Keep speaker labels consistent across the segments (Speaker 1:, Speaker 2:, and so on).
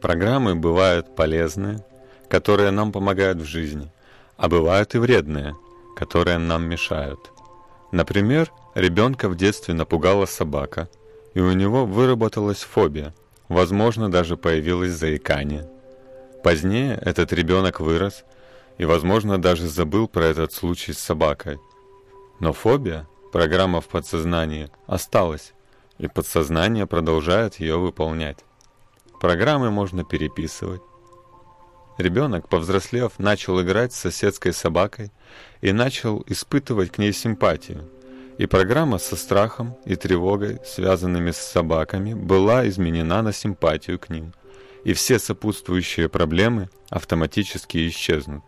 Speaker 1: Программы бывают полезные, которые нам помогают в жизни, а бывают и вредные, которые нам мешают. Например, ребенка в детстве напугала собака, и у него выработалась фобия, возможно, даже появилось заикание. Позднее этот ребенок вырос и, возможно, даже забыл про этот случай с собакой. Но фобия, программа в подсознании, осталась, и подсознание продолжает ее выполнять. Программы можно переписывать. Ребенок, повзрослев, начал играть с соседской собакой и начал испытывать к ней симпатию. И программа со страхом и тревогой, связанными с собаками, была изменена на симпатию к ним, и все сопутствующие проблемы автоматически исчезнут.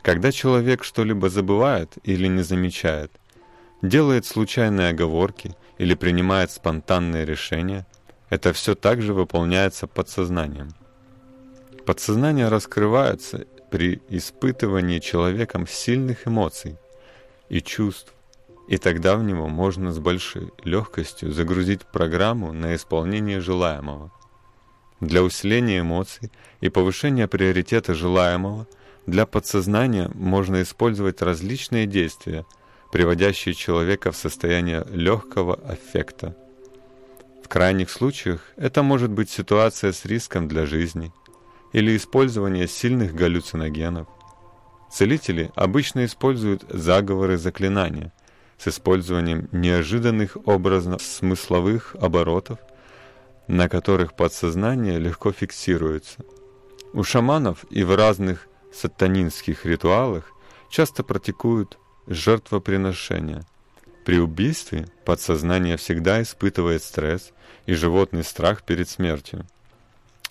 Speaker 1: Когда человек что-либо забывает или не замечает, делает случайные оговорки или принимает спонтанные решения, это все также выполняется подсознанием. Подсознание раскрывается при испытывании человеком сильных эмоций и чувств, и тогда в него можно с большой легкостью загрузить программу на исполнение желаемого. Для усиления эмоций и повышения приоритета желаемого для подсознания можно использовать различные действия, приводящие человека в состояние легкого аффекта – крайних случаях это может быть ситуация с риском для жизни или использование сильных галлюциногенов. Целители обычно используют заговоры заклинания с использованием неожиданных образно-смысловых оборотов, на которых подсознание легко фиксируется. У шаманов и в разных сатанинских ритуалах часто практикуют жертвоприношения. При убийстве подсознание всегда испытывает стресс и животный страх перед смертью.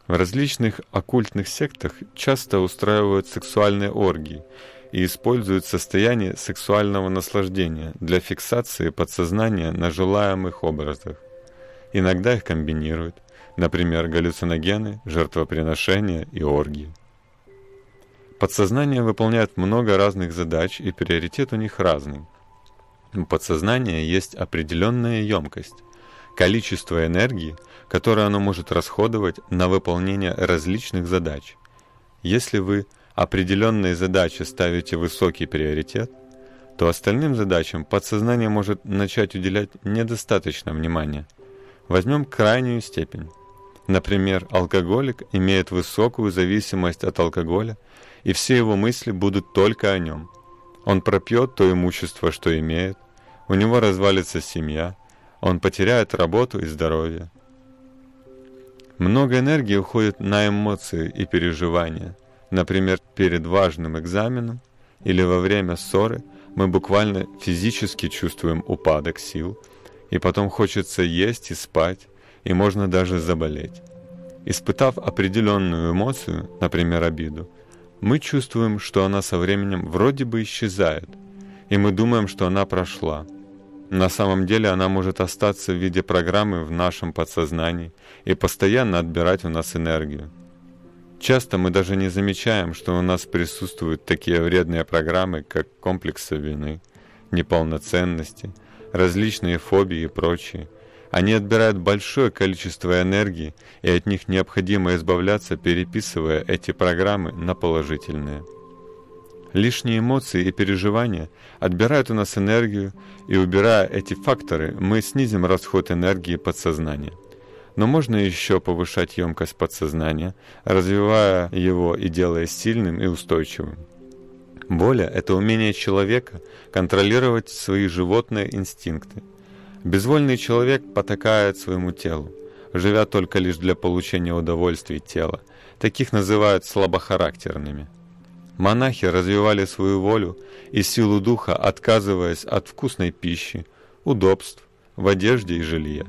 Speaker 1: В различных оккультных сектах часто устраивают сексуальные оргии и используют состояние сексуального наслаждения для фиксации подсознания на желаемых образах. Иногда их комбинируют, например, галлюциногены, жертвоприношения и оргии. Подсознание выполняет много разных задач, и приоритет у них разный. У подсознания есть определенная емкость, количество энергии, которое оно может расходовать на выполнение различных задач. Если вы определенные задачи ставите высокий приоритет, то остальным задачам подсознание может начать уделять недостаточно внимания. Возьмем крайнюю степень. Например, алкоголик имеет высокую зависимость от алкоголя, и все его мысли будут только о нем. Он пропьет то имущество, что имеет, у него развалится семья, он потеряет работу и здоровье. Много энергии уходит на эмоции и переживания. Например, перед важным экзаменом или во время ссоры мы буквально физически чувствуем упадок сил, и потом хочется есть и спать, и можно даже заболеть. Испытав определенную эмоцию, например, обиду, мы чувствуем, что она со временем вроде бы исчезает, и мы думаем, что она прошла – на самом деле она может остаться в виде программы в нашем подсознании и постоянно отбирать у нас энергию. Часто мы даже не замечаем, что у нас присутствуют такие вредные программы, как комплексы вины, неполноценности, различные фобии и прочие. Они отбирают большое количество энергии, и от них необходимо избавляться, переписывая эти программы на положительные. Лишние эмоции и переживания отбирают у нас энергию, и убирая эти факторы, мы снизим расход энергии подсознания. Но можно еще повышать емкость подсознания, развивая его и делая сильным и устойчивым. Воля – это умение человека контролировать свои животные инстинкты. Безвольный человек потакает своему телу, живя только лишь для получения удовольствия тела. Таких называют слабохарактерными. Монахи развивали свою волю и силу духа, отказываясь от вкусной пищи, удобств, в одежде и жилье.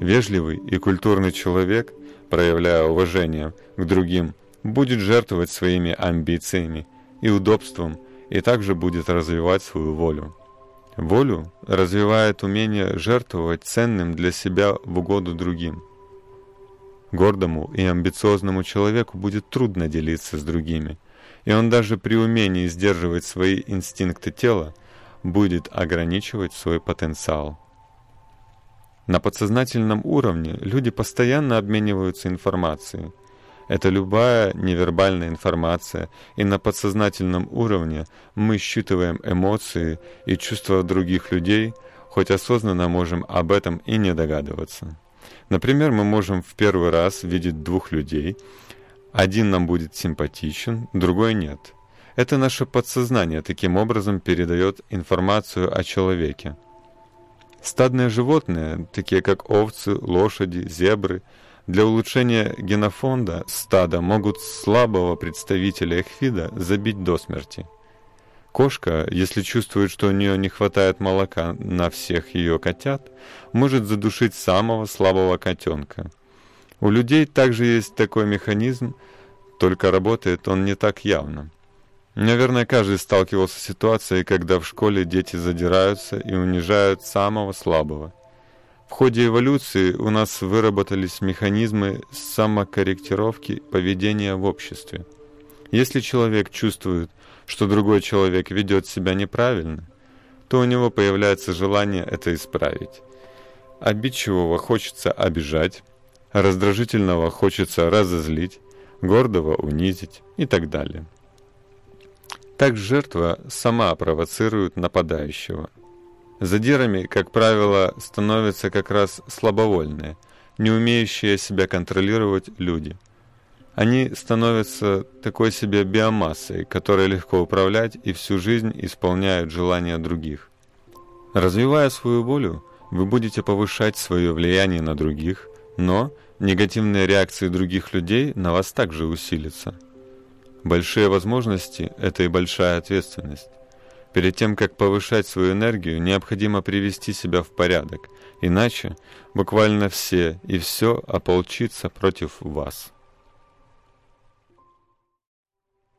Speaker 1: Вежливый и культурный человек, проявляя уважение к другим, будет жертвовать своими амбициями и удобством и также будет развивать свою волю. Волю развивает умение жертвовать ценным для себя в угоду другим. Гордому и амбициозному человеку будет трудно делиться с другими – и он даже при умении сдерживать свои инстинкты тела будет ограничивать свой потенциал. На подсознательном уровне люди постоянно обмениваются информацией. Это любая невербальная информация, и на подсознательном уровне мы считываем эмоции и чувства других людей, хоть осознанно можем об этом и не догадываться. Например, мы можем в первый раз видеть двух людей. Один нам будет симпатичен, другой нет. Это наше подсознание таким образом передает информацию о человеке. Стадные животные, такие как овцы, лошади, зебры, для улучшения генофонда стада могут слабого представителя их вида забить до смерти. Кошка, если чувствует, что у нее не хватает молока на всех ее котят, может задушить самого слабого котенка. У людей также есть такой механизм, только работает он не так явно. Наверное, каждый сталкивался с ситуацией, когда в школе дети задираются и унижают самого слабого. В ходе эволюции у нас выработались механизмы самокорректировки поведения в обществе. Если человек чувствует, что другой человек ведет себя неправильно, то у него появляется желание это исправить. Обидчивого хочется обижать, раздражительного хочется разозлить, гордого унизить и так далее. Так жертва сама провоцирует нападающего. Задирами, как правило, становятся как раз слабовольные, не умеющие себя контролировать люди – они становятся такой себе биомассой, которой легко управлять и всю жизнь исполняют желания других. Развивая свою волю, вы будете повышать свое влияние на других, но негативные реакции других людей на вас также усилятся. Большие возможности – это и большая ответственность. Перед тем, как повышать свою энергию, необходимо привести себя в порядок, иначе буквально все и все ополчится против вас.